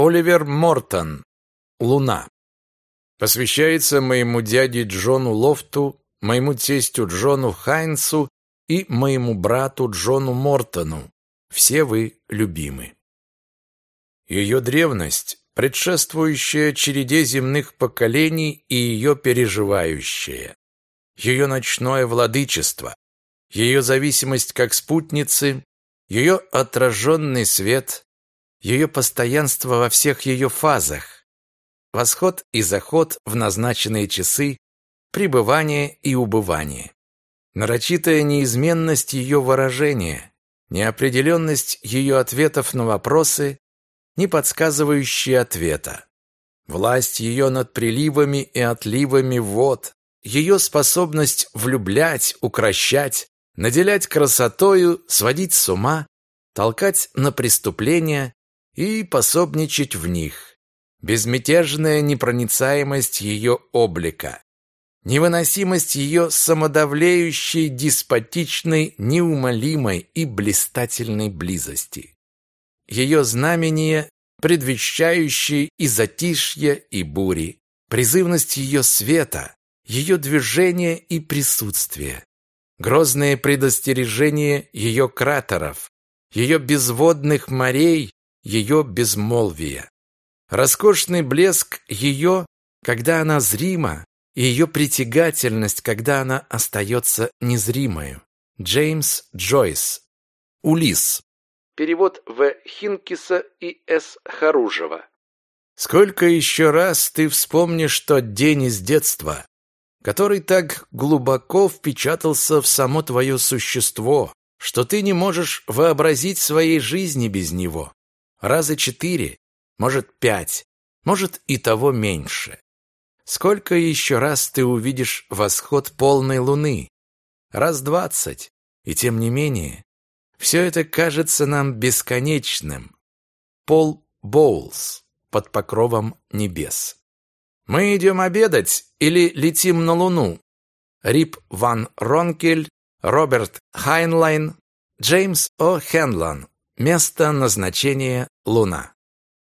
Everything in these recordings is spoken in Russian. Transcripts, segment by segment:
Оливер Мортон. Луна. Посвящается моему дяде Джону Лофту, моему тестю Джону Хайнсу и моему брату Джону Мортону. Все вы любимы. Ее древность, предшествующая череде земных поколений и ее переживающая. Ее ночное владычество, ее зависимость как спутницы, ее отраженный свет, ее постоянство во всех ее фазах, восход и заход в назначенные часы, пребывание и убывание, нарочитая неизменность ее выражения, неопределенность ее ответов на вопросы, не подсказывающие ответа, власть ее над приливами и отливами вод, ее способность влюблять, укращать, наделять красотою, сводить с ума, толкать на преступления, и пособничать в них. Безмятежная непроницаемость ее облика, невыносимость ее самодавлеющей, деспотичной, неумолимой и блистательной близости. Ее знамение, предвещающее и затишье, и бури, призывность ее света, ее движение и присутствие, грозные предостережения ее кратеров, ее безводных морей ее безмолвия. Роскошный блеск ее, когда она зрима, и ее притягательность, когда она остается незримою. Джеймс Джойс. Улис. Перевод В. Хинкиса и С. Харужева. Сколько еще раз ты вспомнишь тот день из детства, который так глубоко впечатался в само твое существо, что ты не можешь вообразить своей жизни без него раза четыре, может, пять, может, и того меньше. Сколько еще раз ты увидишь восход полной луны? Раз двадцать. И тем не менее, все это кажется нам бесконечным. Пол Боулс под покровом небес. Мы идем обедать или летим на Луну? Рип Ван Ронкель, Роберт Хайнлайн, Джеймс О. Хенлон, Место назначения Луна.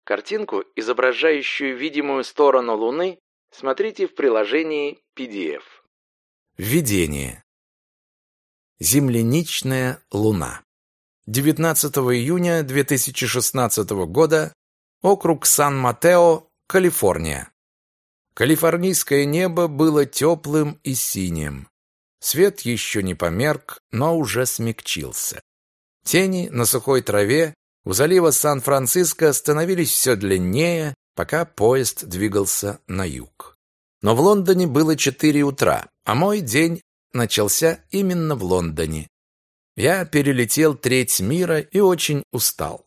Картинку, изображающую видимую сторону Луны, смотрите в приложении PDF. Введение. Земляничная Луна. 19 июня 2016 года. Округ Сан-Матео, Калифорния. Калифорнийское небо было теплым и синим. Свет еще не померк, но уже смягчился. Тени на сухой траве у залива Сан-Франциско становились все длиннее, пока поезд двигался на юг. Но в Лондоне было четыре утра, а мой день начался именно в Лондоне. Я перелетел треть мира и очень устал.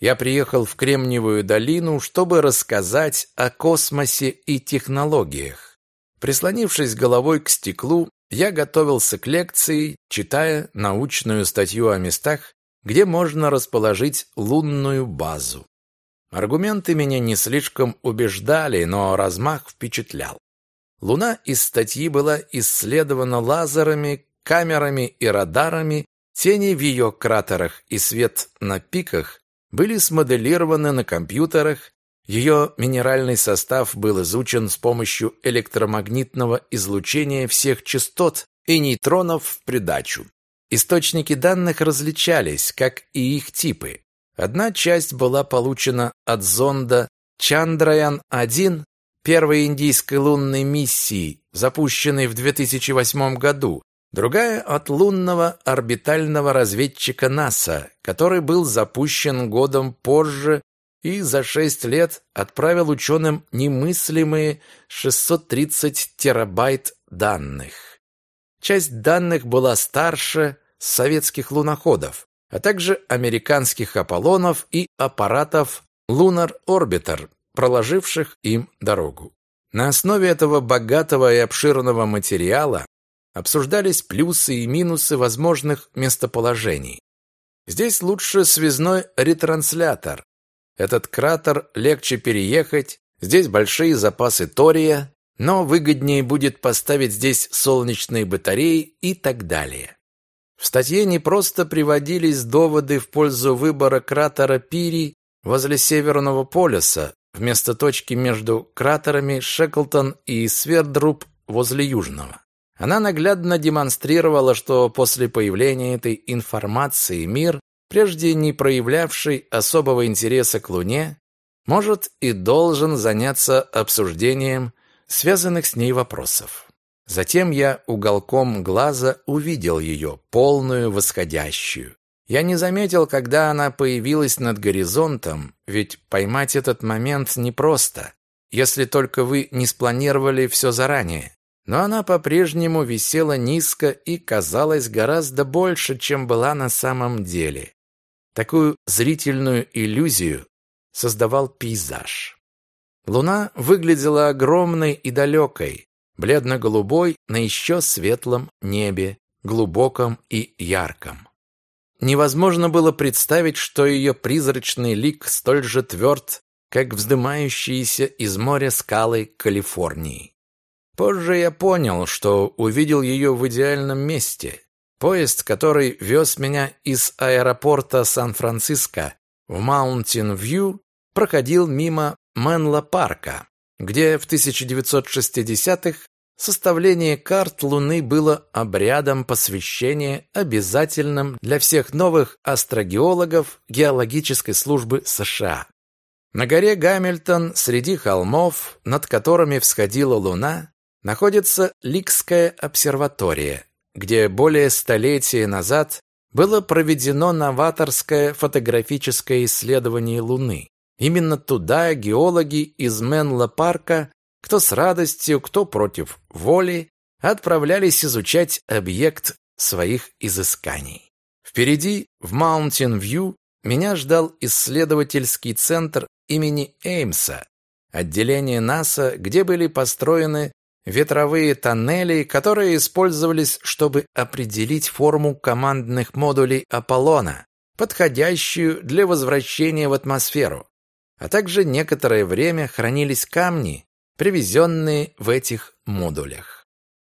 Я приехал в Кремниевую долину, чтобы рассказать о космосе и технологиях. Прислонившись головой к стеклу, я готовился к лекции, читая научную статью о местах, где можно расположить лунную базу. Аргументы меня не слишком убеждали, но размах впечатлял. Луна из статьи была исследована лазерами, камерами и радарами, тени в ее кратерах и свет на пиках были смоделированы на компьютерах, ее минеральный состав был изучен с помощью электромагнитного излучения всех частот и нейтронов в придачу. Источники данных различались, как и их типы. Одна часть была получена от зонда Чандраян-1 первой индийской лунной миссии, запущенной в 2008 году, другая от лунного орбитального разведчика НАСА, который был запущен годом позже и за шесть лет отправил ученым немыслимые 630 терабайт данных. Часть данных была старше советских луноходов, а также американских Аполлонов и аппаратов Lunar Orbiter, проложивших им дорогу. На основе этого богатого и обширного материала обсуждались плюсы и минусы возможных местоположений. Здесь лучше связной ретранслятор, этот кратер легче переехать, здесь большие запасы тория, но выгоднее будет поставить здесь солнечные батареи и так далее. В статье не просто приводились доводы в пользу выбора кратера Пири возле Северного полюса, вместо точки между кратерами Шеклтон и Свердруб возле Южного. Она наглядно демонстрировала, что после появления этой информации мир, прежде не проявлявший особого интереса к Луне, может и должен заняться обсуждением связанных с ней вопросов. Затем я уголком глаза увидел ее, полную восходящую. Я не заметил, когда она появилась над горизонтом, ведь поймать этот момент непросто, если только вы не спланировали все заранее. Но она по-прежнему висела низко и казалась гораздо больше, чем была на самом деле. Такую зрительную иллюзию создавал пейзаж. Луна выглядела огромной и далекой, бледно-голубой на еще светлом небе, глубоком и ярком. Невозможно было представить, что ее призрачный лик столь же тверд, как вздымающиеся из моря скалы Калифорнии. Позже я понял, что увидел ее в идеальном месте. Поезд, который вез меня из аэропорта Сан-Франциско в Маунтин-Вью, проходил мимо Менло-парка, где в 1960-х Составление карт Луны было обрядом посвящения, обязательным для всех новых астрогеологов геологической службы США. На горе Гамильтон, среди холмов, над которыми всходила Луна, находится Ликская обсерватория, где более столетия назад было проведено новаторское фотографическое исследование Луны. Именно туда геологи из Менло-парка кто с радостью, кто против воли, отправлялись изучать объект своих изысканий. Впереди, в Маунтин-Вью, меня ждал исследовательский центр имени Эймса, отделение НАСА, где были построены ветровые тоннели, которые использовались, чтобы определить форму командных модулей Аполлона, подходящую для возвращения в атмосферу. А также некоторое время хранились камни, привезенные в этих модулях.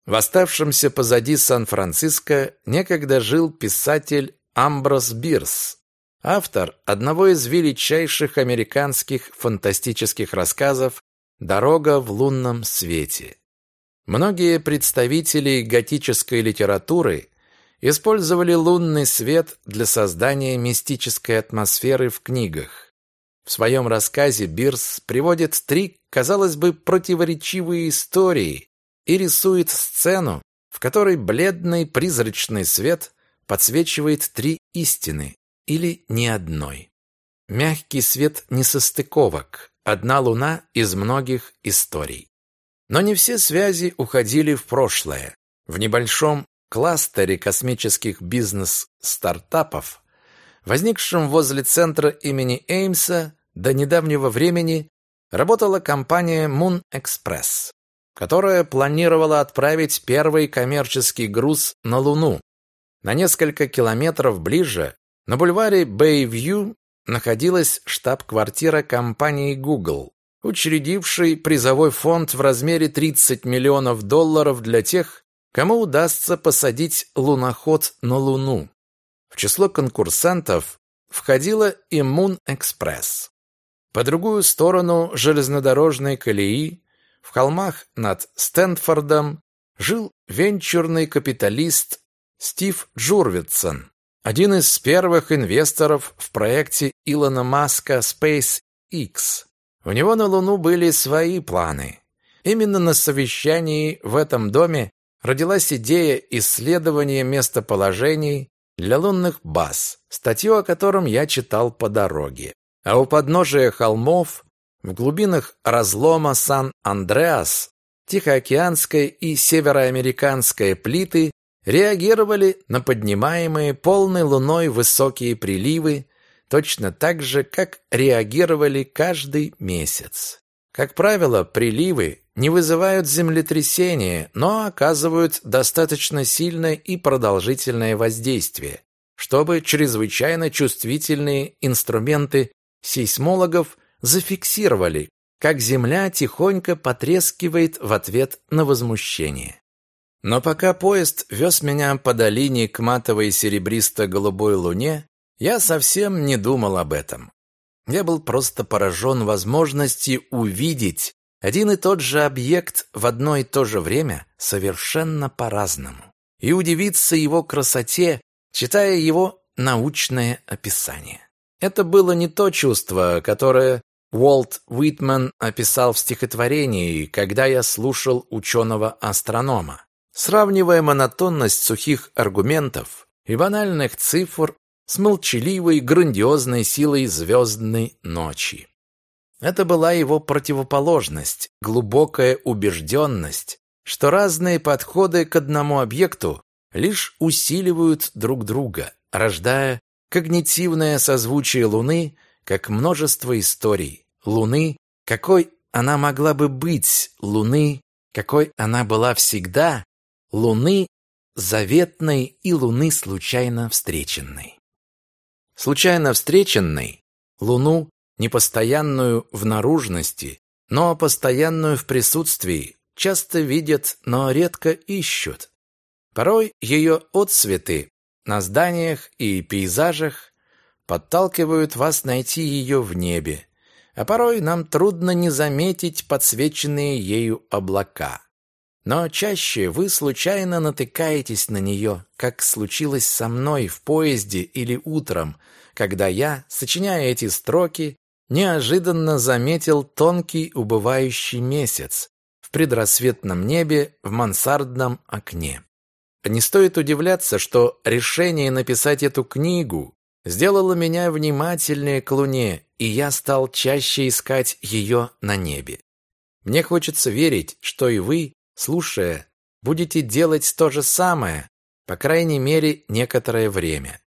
В оставшемся позади Сан-Франциско некогда жил писатель Амброс Бирс, автор одного из величайших американских фантастических рассказов «Дорога в лунном свете». Многие представители готической литературы использовали лунный свет для создания мистической атмосферы в книгах. В своем рассказе Бирс приводит три, казалось бы, противоречивые истории и рисует сцену, в которой бледный призрачный свет подсвечивает три истины или ни одной. Мягкий свет несостыковок, одна луна из многих историй. Но не все связи уходили в прошлое. В небольшом кластере космических бизнес-стартапов, возникшем возле центра имени Эймса, до недавнего времени работала компания Moon Express, которая планировала отправить первый коммерческий груз на Луну. На несколько километров ближе, на бульваре Bayview, находилась штаб-квартира компании Google, учредившей призовой фонд в размере 30 миллионов долларов для тех, кому удастся посадить луноход на Луну. В число конкурсантов входила и Moon Express. По другую сторону железнодорожной колеи, в холмах над Стэнфордом, жил венчурный капиталист Стив Джурвитсон, один из первых инвесторов в проекте Илона Маска SpaceX. У него на Луну были свои планы. Именно на совещании в этом доме родилась идея исследования местоположений для лунных баз, статью о котором я читал по дороге. А у подножия холмов, в глубинах разлома Сан-Андреас, Тихоокеанская и Североамериканская плиты реагировали на поднимаемые полной луной высокие приливы точно так же, как реагировали каждый месяц. Как правило, приливы не вызывают землетрясения, но оказывают достаточно сильное и продолжительное воздействие, чтобы чрезвычайно чувствительные инструменты сейсмологов зафиксировали, как земля тихонько потрескивает в ответ на возмущение. Но пока поезд вез меня по долине к матовой серебристо-голубой луне, я совсем не думал об этом. Я был просто поражен возможностью увидеть один и тот же объект в одно и то же время совершенно по-разному и удивиться его красоте, читая его научное описание. Это было не то чувство, которое Уолт Уитман описал в стихотворении, когда я слушал ученого-астронома. Сравнивая монотонность сухих аргументов и банальных цифр с молчаливой, грандиозной силой звездной ночи. Это была его противоположность, глубокая убежденность, что разные подходы к одному объекту лишь усиливают друг друга, рождая когнитивное созвучие Луны как множество историй. Луны, какой она могла бы быть, Луны, какой она была всегда, Луны заветной и Луны случайно встреченной. Случайно встреченной Луну непостоянную в наружности, но постоянную в присутствии, часто видят, но редко ищут. Порой ее отсветы на зданиях и пейзажах подталкивают вас найти ее в небе, а порой нам трудно не заметить подсвеченные ею облака. Но чаще вы случайно натыкаетесь на нее, как случилось со мной в поезде или утром, когда я, сочиняя эти строки, неожиданно заметил тонкий убывающий месяц в предрассветном небе в мансардном окне. Не стоит удивляться, что решение написать эту книгу сделало меня внимательнее к Луне, и я стал чаще искать ее на небе. Мне хочется верить, что и вы, слушая, будете делать то же самое, по крайней мере, некоторое время.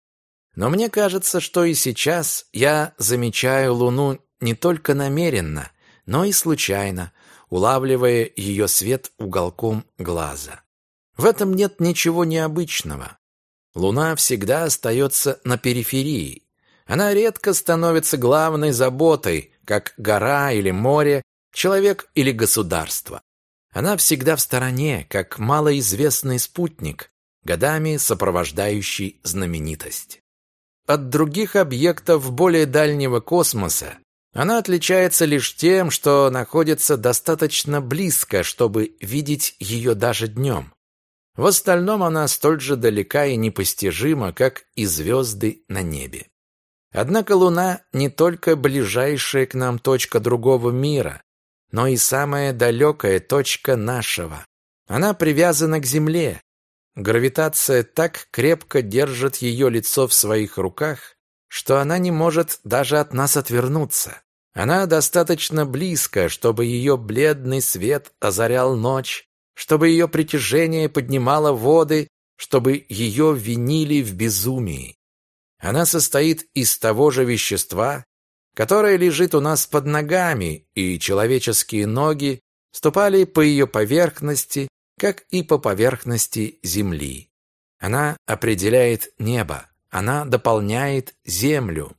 Но мне кажется, что и сейчас я замечаю Луну не только намеренно, но и случайно, улавливая ее свет уголком глаза. В этом нет ничего необычного. Луна всегда остается на периферии. Она редко становится главной заботой, как гора или море, человек или государство. Она всегда в стороне, как малоизвестный спутник, годами сопровождающий знаменитость. От других объектов более дальнего космоса она отличается лишь тем, что находится достаточно близко, чтобы видеть ее даже днем. В остальном она столь же далека и непостижима, как и звезды на небе. Однако Луна не только ближайшая к нам точка другого мира, но и самая далекая точка нашего. Она привязана к Земле, Гравитация так крепко держит ее лицо в своих руках, что она не может даже от нас отвернуться. Она достаточно близко, чтобы ее бледный свет озарял ночь, чтобы ее притяжение поднимало воды, чтобы ее винили в безумии. Она состоит из того же вещества, которое лежит у нас под ногами, и человеческие ноги ступали по ее поверхности, как и по поверхности Земли. Она определяет небо, она дополняет Землю.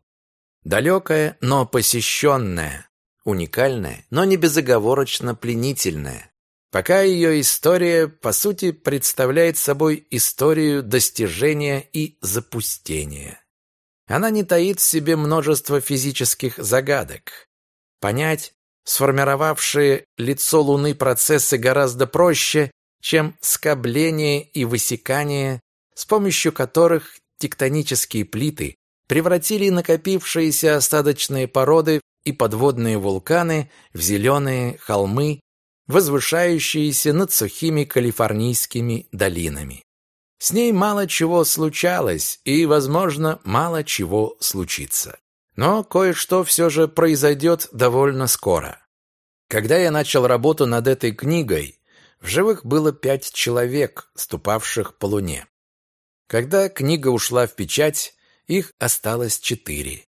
Далекая, но посещенная, уникальная, но не безоговорочно пленительная. Пока ее история, по сути, представляет собой историю достижения и запустения. Она не таит в себе множество физических загадок. Понять сформировавшие лицо Луны процессы гораздо проще, чем скобление и высекание, с помощью которых тектонические плиты превратили накопившиеся остаточные породы и подводные вулканы в зеленые холмы, возвышающиеся над сухими калифорнийскими долинами. С ней мало чего случалось и, возможно, мало чего случится. Но кое-что все же произойдет довольно скоро. Когда я начал работу над этой книгой, в живых было пять человек, ступавших по луне. Когда книга ушла в печать, их осталось четыре.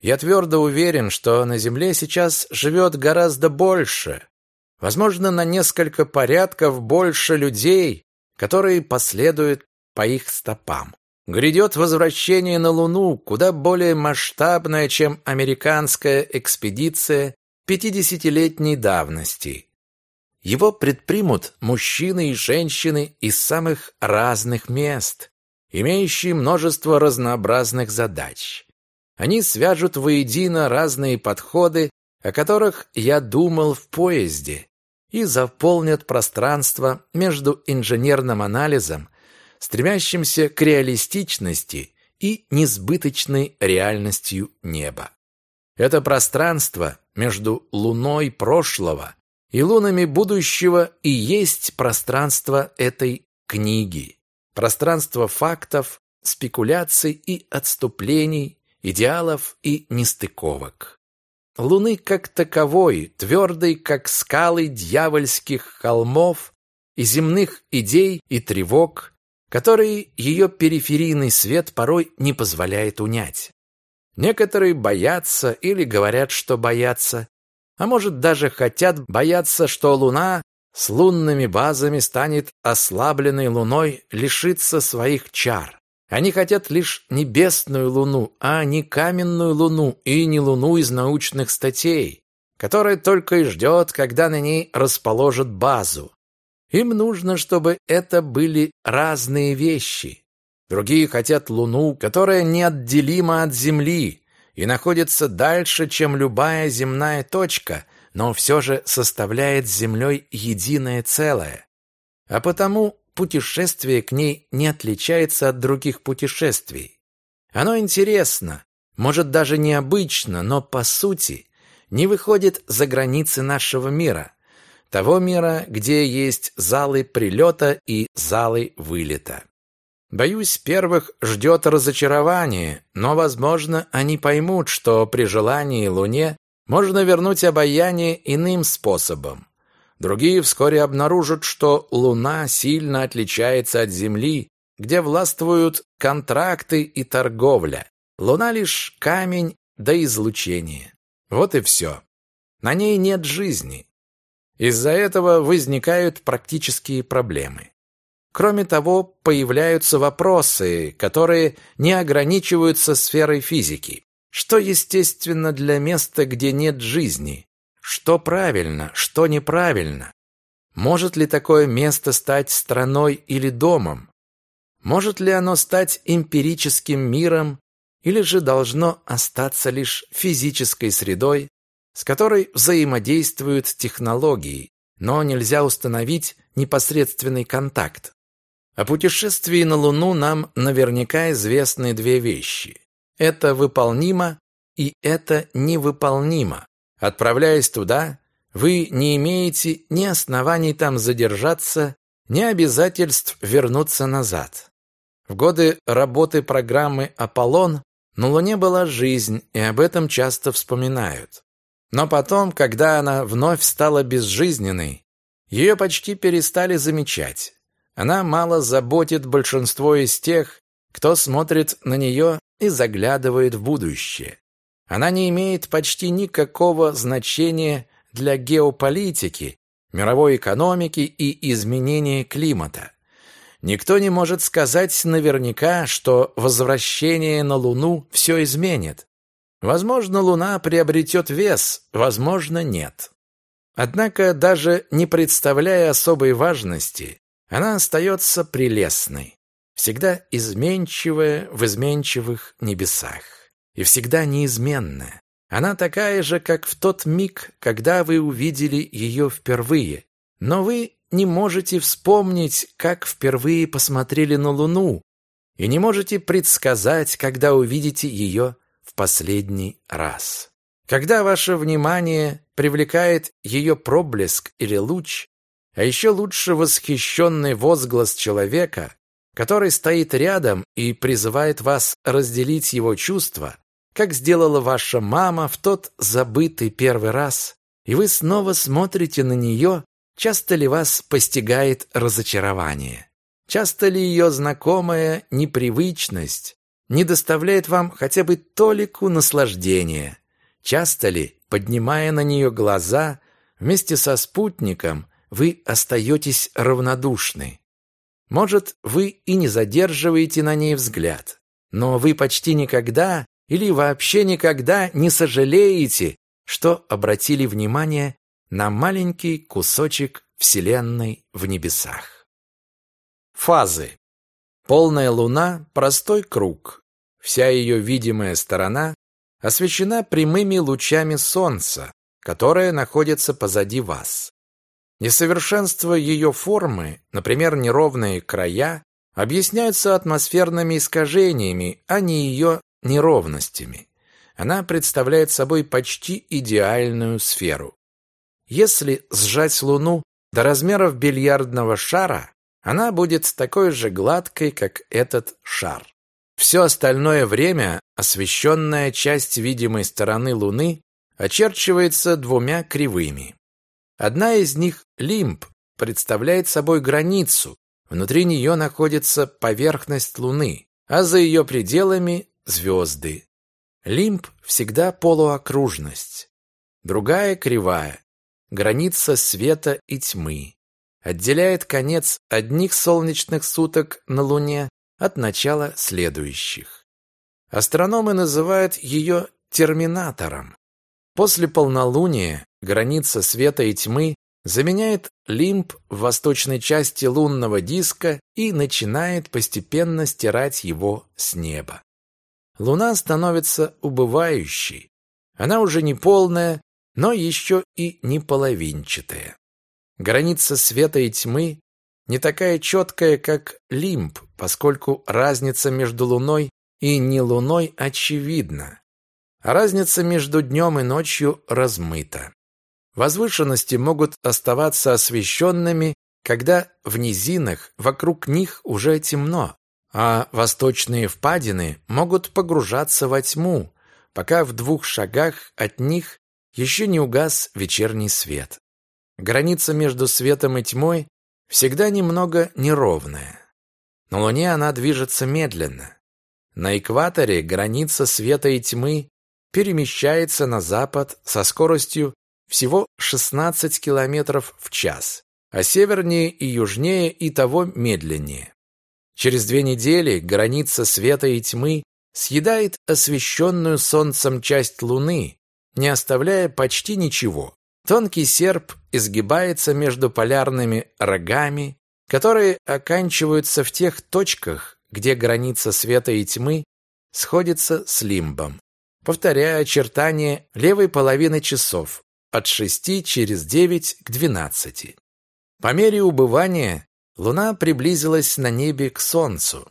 Я твердо уверен, что на Земле сейчас живет гораздо больше, возможно, на несколько порядков больше людей, которые последуют по их стопам. Грядет возвращение на Луну, куда более масштабное, чем американская экспедиция пятидесятилетней давности. Его предпримут мужчины и женщины из самых разных мест, имеющие множество разнообразных задач. Они свяжут воедино разные подходы, о которых я думал в поезде, и заполнят пространство между инженерным анализом, стремящимся к реалистичности и несбыточной реальностью неба. Это пространство между луной прошлого и лунами будущего и есть пространство этой книги. Пространство фактов, спекуляций и отступлений, идеалов и нестыковок. Луны как таковой, твердой, как скалы дьявольских холмов и земных идей и тревог, которые ее периферийный свет порой не позволяет унять. Некоторые боятся или говорят, что боятся, а может даже хотят бояться, что Луна с лунными базами станет ослабленной Луной лишиться своих чар. Они хотят лишь небесную Луну, а не каменную Луну и не Луну из научных статей, которая только и ждет, когда на ней расположат базу. Им нужно, чтобы это были разные вещи. Другие хотят Луну, которая неотделима от Земли и находится дальше, чем любая земная точка, но все же составляет с Землей единое целое. А потому путешествие к ней не отличается от других путешествий. Оно интересно, может даже необычно, но по сути не выходит за границы нашего мира – того мира, где есть залы прилета и залы вылета. Боюсь, первых ждет разочарование, но, возможно, они поймут, что при желании Луне можно вернуть обаяние иным способом. Другие вскоре обнаружат, что Луна сильно отличается от Земли, где властвуют контракты и торговля. Луна лишь камень да излучение. Вот и все. На ней нет жизни. Из-за этого возникают практические проблемы. Кроме того, появляются вопросы, которые не ограничиваются сферой физики. Что естественно для места, где нет жизни? Что правильно, что неправильно? Может ли такое место стать страной или домом? Может ли оно стать эмпирическим миром или же должно остаться лишь физической средой, с которой взаимодействуют технологии, но нельзя установить непосредственный контакт. О путешествии на Луну нам наверняка известны две вещи. Это выполнимо и это невыполнимо. Отправляясь туда, вы не имеете ни оснований там задержаться, ни обязательств вернуться назад. В годы работы программы «Аполлон» на Луне была жизнь, и об этом часто вспоминают. Но потом, когда она вновь стала безжизненной, ее почти перестали замечать. Она мало заботит большинство из тех, кто смотрит на нее и заглядывает в будущее. Она не имеет почти никакого значения для геополитики, мировой экономики и изменения климата. Никто не может сказать наверняка, что возвращение на Луну все изменит. Возможно, Луна приобретет вес, возможно, нет. Однако, даже не представляя особой важности, она остается прелестной, всегда изменчивая в изменчивых небесах и всегда неизменная. Она такая же, как в тот миг, когда вы увидели ее впервые, но вы не можете вспомнить, как впервые посмотрели на Луну, и не можете предсказать, когда увидите ее в последний раз. Когда ваше внимание привлекает ее проблеск или луч, а еще лучше восхищенный возглас человека, который стоит рядом и призывает вас разделить его чувства, как сделала ваша мама в тот забытый первый раз, и вы снова смотрите на нее, часто ли вас постигает разочарование? Часто ли ее знакомая непривычность не доставляет вам хотя бы толику наслаждения? Часто ли, поднимая на нее глаза, вместе со спутником вы остаетесь равнодушны? Может, вы и не задерживаете на ней взгляд, но вы почти никогда или вообще никогда не сожалеете, что обратили внимание на маленький кусочек Вселенной в небесах. Фазы. Полная луна – простой круг. Вся ее видимая сторона освещена прямыми лучами солнца, которое находится позади вас. Несовершенство ее формы, например, неровные края, объясняются атмосферными искажениями, а не ее неровностями. Она представляет собой почти идеальную сферу. Если сжать Луну до размеров бильярдного шара, она будет такой же гладкой, как этот шар. Все остальное время освещенная часть видимой стороны Луны очерчивается двумя кривыми. Одна из них, лимб, представляет собой границу. Внутри нее находится поверхность Луны, а за ее пределами – звезды. Лимб всегда полуокружность. Другая кривая – граница света и тьмы. Отделяет конец одних солнечных суток на Луне от начала следующих. Астрономы называют ее терминатором. После полнолуния граница света и тьмы заменяет лимб в восточной части лунного диска и начинает постепенно стирать его с неба. Луна становится убывающей. Она уже не полная, но еще и не половинчатая. Граница света и тьмы не такая четкая, как лимб, поскольку разница между Луной и не Луной очевидна. А разница между днем и ночью размыта. Возвышенности могут оставаться освещенными, когда в низинах вокруг них уже темно, а восточные впадины могут погружаться во тьму, пока в двух шагах от них еще не угас вечерний свет. Граница между светом и тьмой всегда немного неровная. На Луне она движется медленно. На экваторе граница света и тьмы перемещается на запад со скоростью всего 16 километров в час, а севернее и южнее и того медленнее. Через две недели граница света и тьмы съедает освещенную солнцем часть Луны, не оставляя почти ничего. Тонкий серп изгибается между полярными рогами, которые оканчиваются в тех точках, где граница света и тьмы сходится с лимбом, повторяя очертания левой половины часов, от 6 через 9 к 12. По мере убывания Луна приблизилась на небе к Солнцу.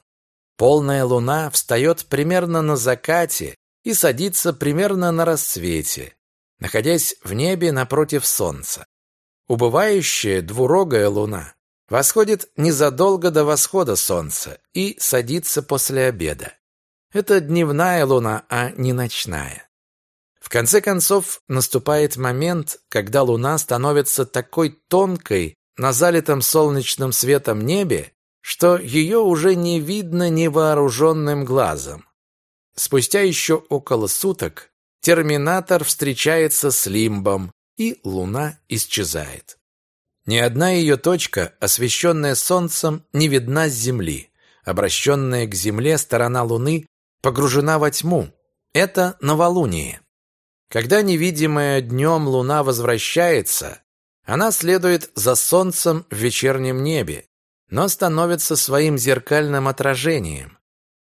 Полная Луна встает примерно на закате и садится примерно на рассвете, находясь в небе напротив Солнца. Убывающая двурогая Луна восходит незадолго до восхода Солнца и садится после обеда. Это дневная Луна, а не ночная. В конце концов, наступает момент, когда Луна становится такой тонкой на залитом солнечным светом небе, что ее уже не видно невооруженным глазом. Спустя еще около суток терминатор встречается с лимбом, и Луна исчезает. Ни одна ее точка, освещенная солнцем, не видна с Земли. Обращенная к Земле сторона Луны погружена во тьму. Это новолуние. Когда невидимая днем луна возвращается, она следует за солнцем в вечернем небе, но становится своим зеркальным отражением.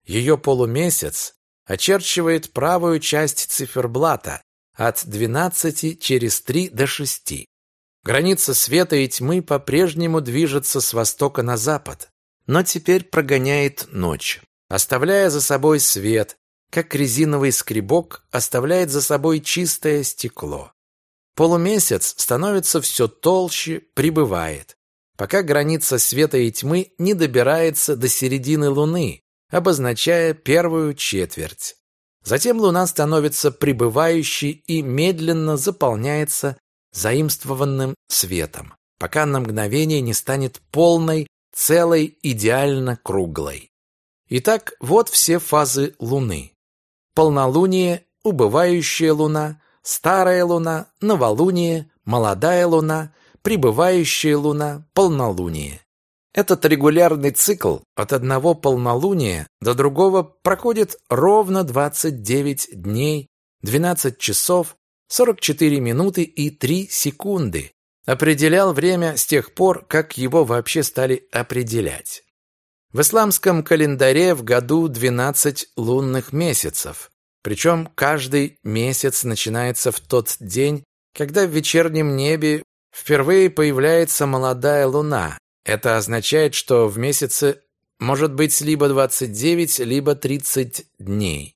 Ее полумесяц очерчивает правую часть циферблата от 12 через 3 до 6. Граница света и тьмы по-прежнему движется с востока на запад, но теперь прогоняет ночь, оставляя за собой свет, как резиновый скребок оставляет за собой чистое стекло. Полумесяц становится все толще, прибывает, пока граница света и тьмы не добирается до середины Луны, обозначая первую четверть. Затем Луна становится прибывающей и медленно заполняется заимствованным светом, пока на мгновение не станет полной, целой, идеально круглой. Итак, вот все фазы Луны полнолуние, убывающая луна, старая луна, новолуние, молодая луна, прибывающая луна, полнолуние. Этот регулярный цикл от одного полнолуния до другого проходит ровно 29 дней, 12 часов, 44 минуты и 3 секунды. Определял время с тех пор, как его вообще стали определять. В исламском календаре в году 12 лунных месяцев. Причем каждый месяц начинается в тот день, когда в вечернем небе впервые появляется молодая луна. Это означает, что в месяце может быть либо 29, либо 30 дней.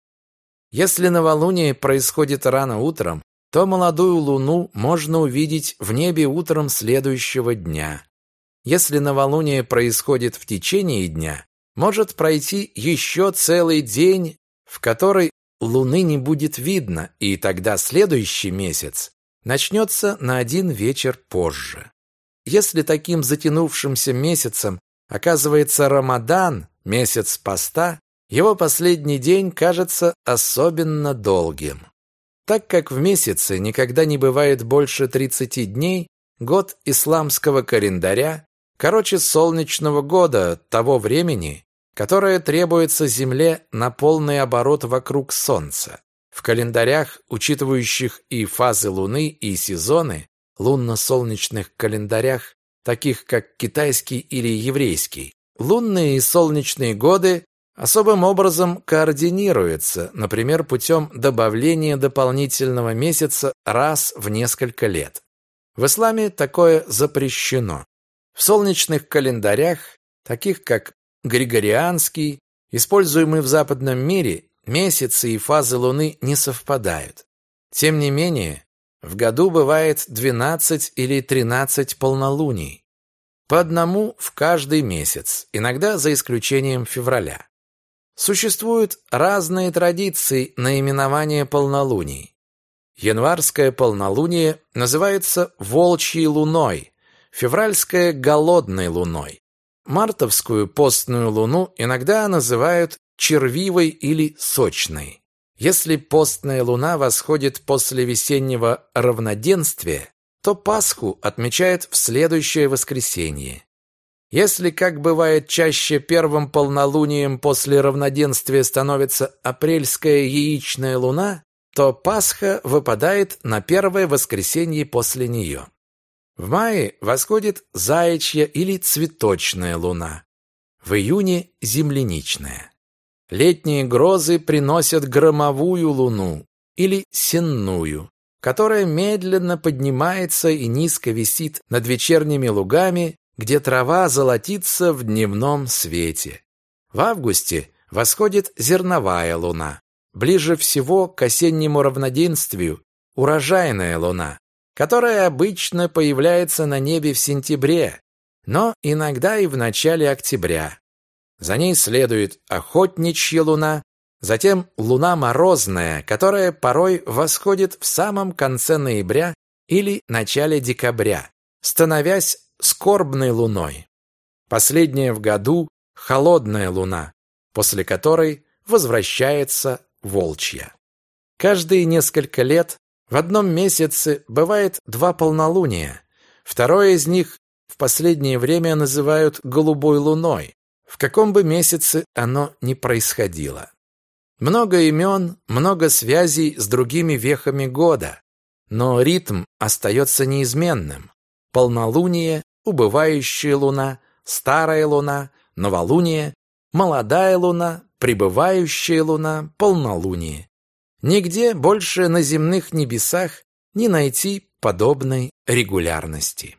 Если новолуние происходит рано утром, то молодую луну можно увидеть в небе утром следующего дня. Если новолуние происходит в течение дня, может пройти еще целый день, в который луны не будет видно, и тогда следующий месяц начнется на один вечер позже. Если таким затянувшимся месяцем оказывается Рамадан, месяц поста, его последний день кажется особенно долгим. Так как в месяце никогда не бывает больше 30 дней, год исламского календаря, короче солнечного года того времени, которое требуется Земле на полный оборот вокруг Солнца. В календарях, учитывающих и фазы Луны, и сезоны, лунно-солнечных календарях, таких как китайский или еврейский, лунные и солнечные годы особым образом координируются, например, путем добавления дополнительного месяца раз в несколько лет. В исламе такое запрещено. В солнечных календарях, таких как Григорианский, используемый в западном мире, месяцы и фазы Луны не совпадают. Тем не менее, в году бывает 12 или 13 полнолуний. По одному в каждый месяц, иногда за исключением февраля. Существуют разные традиции наименования полнолуний. Январское полнолуние называется волчьей луной, февральское – голодной луной. Мартовскую постную луну иногда называют червивой или сочной. Если постная луна восходит после весеннего равноденствия, то Пасху отмечают в следующее воскресенье. Если, как бывает чаще, первым полнолунием после равноденствия становится апрельская яичная луна, то Пасха выпадает на первое воскресенье после нее. В мае восходит заячья или цветочная луна. В июне – земляничная. Летние грозы приносят громовую луну или сенную, которая медленно поднимается и низко висит над вечерними лугами, где трава золотится в дневном свете. В августе восходит зерновая луна. Ближе всего к осеннему равноденствию – урожайная луна которая обычно появляется на небе в сентябре, но иногда и в начале октября. За ней следует охотничья луна, затем луна морозная, которая порой восходит в самом конце ноября или начале декабря, становясь скорбной луной. Последняя в году холодная луна, после которой возвращается волчья. Каждые несколько лет в одном месяце бывает два полнолуния. Второе из них в последнее время называют голубой луной, в каком бы месяце оно ни происходило. Много имен, много связей с другими вехами года, но ритм остается неизменным. Полнолуние, убывающая луна, старая луна, новолуние, молодая луна, прибывающая луна, полнолуние. Нигде больше на земных небесах не найти подобной регулярности.